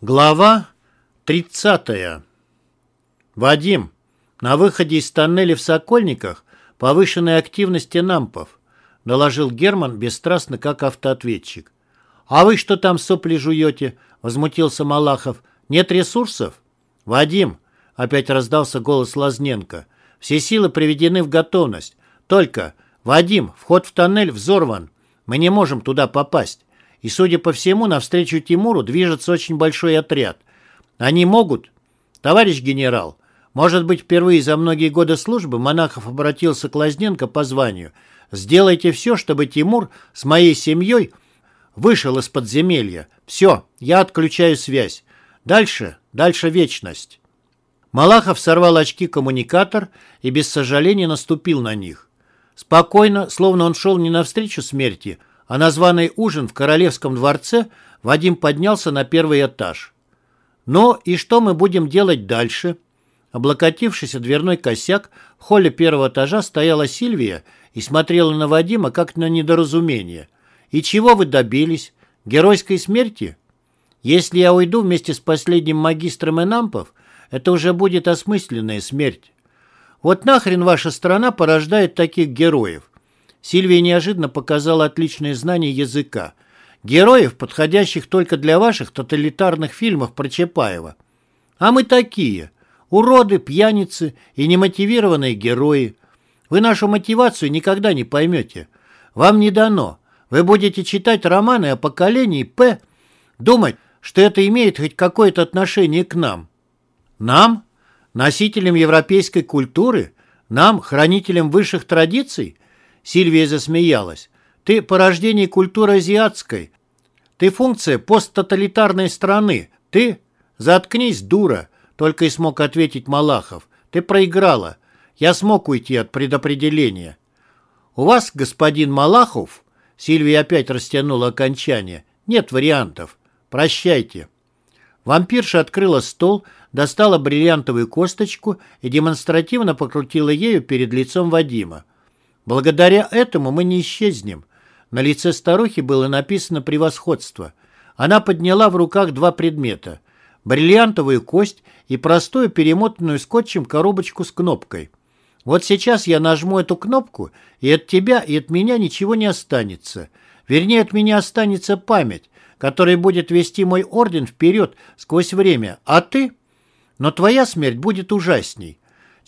Глава 30. Вадим, на выходе из тоннеля в Сокольниках повышенная активность нампов, доложил Герман бесстрастно, как автоответчик. А вы что там сопли жуете? Возмутился Малахов. Нет ресурсов? Вадим, опять раздался голос Лазненко. Все силы приведены в готовность. Только, Вадим, вход в тоннель взорван. Мы не можем туда попасть. И, судя по всему, навстречу Тимуру движется очень большой отряд. Они могут? Товарищ генерал, может быть, впервые за многие годы службы Монахов обратился к Лазненко по званию. Сделайте все, чтобы Тимур с моей семьей вышел из подземелья. Все, я отключаю связь. Дальше, дальше вечность. Малахов сорвал очки-коммуникатор и без сожаления наступил на них. Спокойно, словно он шел не навстречу смерти, а на званый ужин в Королевском дворце Вадим поднялся на первый этаж. «Ну и что мы будем делать дальше?» Облокотившись о дверной косяк, в холле первого этажа стояла Сильвия и смотрела на Вадима как на недоразумение. «И чего вы добились? Геройской смерти? Если я уйду вместе с последним магистром Энампов, это уже будет осмысленная смерть. Вот нахрен ваша страна порождает таких героев? Сильвия неожиданно показала отличное знание языка. Героев, подходящих только для ваших тоталитарных фильмов про Чапаева. А мы такие. Уроды, пьяницы и немотивированные герои. Вы нашу мотивацию никогда не поймете. Вам не дано. Вы будете читать романы о поколении П, думать, что это имеет хоть какое-то отношение к нам. Нам? Носителям европейской культуры? Нам, хранителям высших традиций? Сильвия засмеялась. «Ты порождение культуры азиатской. Ты функция посттоталитарной страны. Ты...» «Заткнись, дура!» — только и смог ответить Малахов. «Ты проиграла. Я смог уйти от предопределения». «У вас, господин Малахов...» Сильвия опять растянула окончание. «Нет вариантов. Прощайте». Вампирша открыла стол, достала бриллиантовую косточку и демонстративно покрутила ею перед лицом Вадима. Благодаря этому мы не исчезнем. На лице старухи было написано «превосходство». Она подняла в руках два предмета – бриллиантовую кость и простую перемотанную скотчем коробочку с кнопкой. Вот сейчас я нажму эту кнопку, и от тебя, и от меня ничего не останется. Вернее, от меня останется память, которая будет вести мой орден вперед сквозь время, а ты? Но твоя смерть будет ужасней.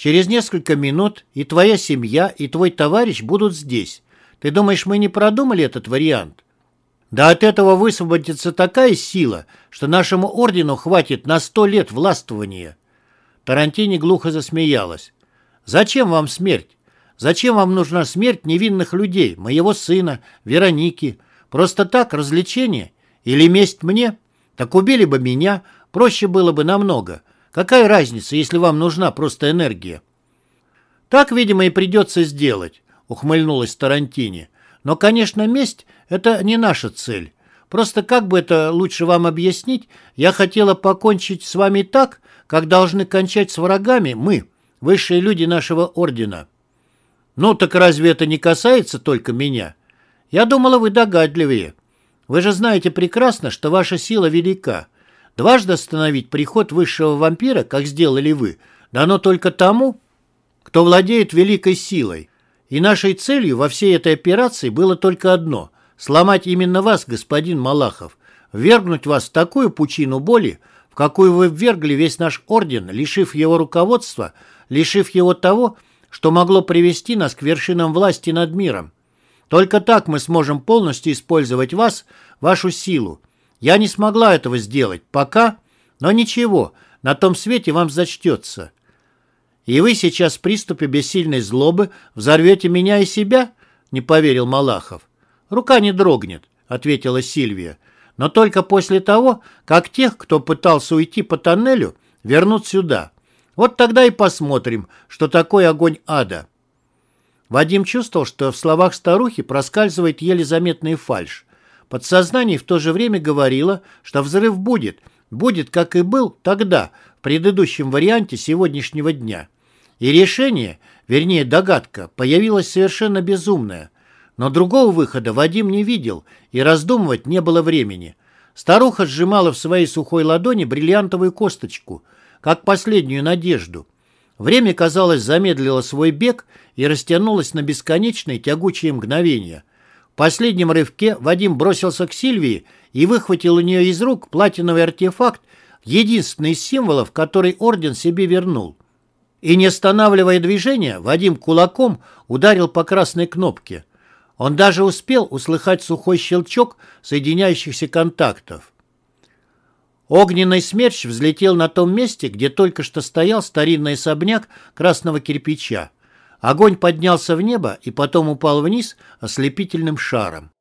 Через несколько минут и твоя семья, и твой товарищ будут здесь. Ты думаешь, мы не продумали этот вариант? Да от этого высвободится такая сила, что нашему ордену хватит на сто лет властвования. Тарантини глухо засмеялась. Зачем вам смерть? Зачем вам нужна смерть невинных людей, моего сына, Вероники? Просто так, развлечение? Или месть мне? Так убили бы меня, проще было бы намного. Какая разница, если вам нужна просто энергия? Так, видимо, и придется сделать, ухмыльнулась Тарантини. Но, конечно, месть — это не наша цель. Просто как бы это лучше вам объяснить, я хотела покончить с вами так, как должны кончать с врагами мы, высшие люди нашего ордена. Ну, так разве это не касается только меня? Я думала, вы догадливее. Вы же знаете прекрасно, что ваша сила велика. Дважды остановить приход высшего вампира, как сделали вы, дано только тому, кто владеет великой силой. И нашей целью во всей этой операции было только одно – сломать именно вас, господин Малахов, ввергнуть вас в такую пучину боли, в какую вы ввергли весь наш орден, лишив его руководства, лишив его того, что могло привести нас к вершинам власти над миром. Только так мы сможем полностью использовать вас, вашу силу, я не смогла этого сделать пока, но ничего, на том свете вам зачтется. И вы сейчас в приступе бессильной злобы взорвете меня и себя? Не поверил Малахов. Рука не дрогнет, ответила Сильвия. Но только после того, как тех, кто пытался уйти по тоннелю, вернут сюда. Вот тогда и посмотрим, что такое огонь ада. Вадим чувствовал, что в словах старухи проскальзывает еле заметный фальшь. Подсознание в то же время говорило, что взрыв будет, будет, как и был тогда, в предыдущем варианте сегодняшнего дня. И решение, вернее догадка, появилась совершенно безумная. Но другого выхода Вадим не видел, и раздумывать не было времени. Старуха сжимала в своей сухой ладони бриллиантовую косточку, как последнюю надежду. Время, казалось, замедлило свой бег и растянулось на бесконечные тягучие мгновения. Последнем рывке Вадим бросился к Сильвии и выхватил у нее из рук платиновый артефакт, единственный из символов, который орден себе вернул. И не останавливая движения, Вадим кулаком ударил по красной кнопке. Он даже успел услыхать сухой щелчок соединяющихся контактов. Огненный смерч взлетел на том месте, где только что стоял старинный особняк красного кирпича. Огонь поднялся в небо и потом упал вниз ослепительным шаром.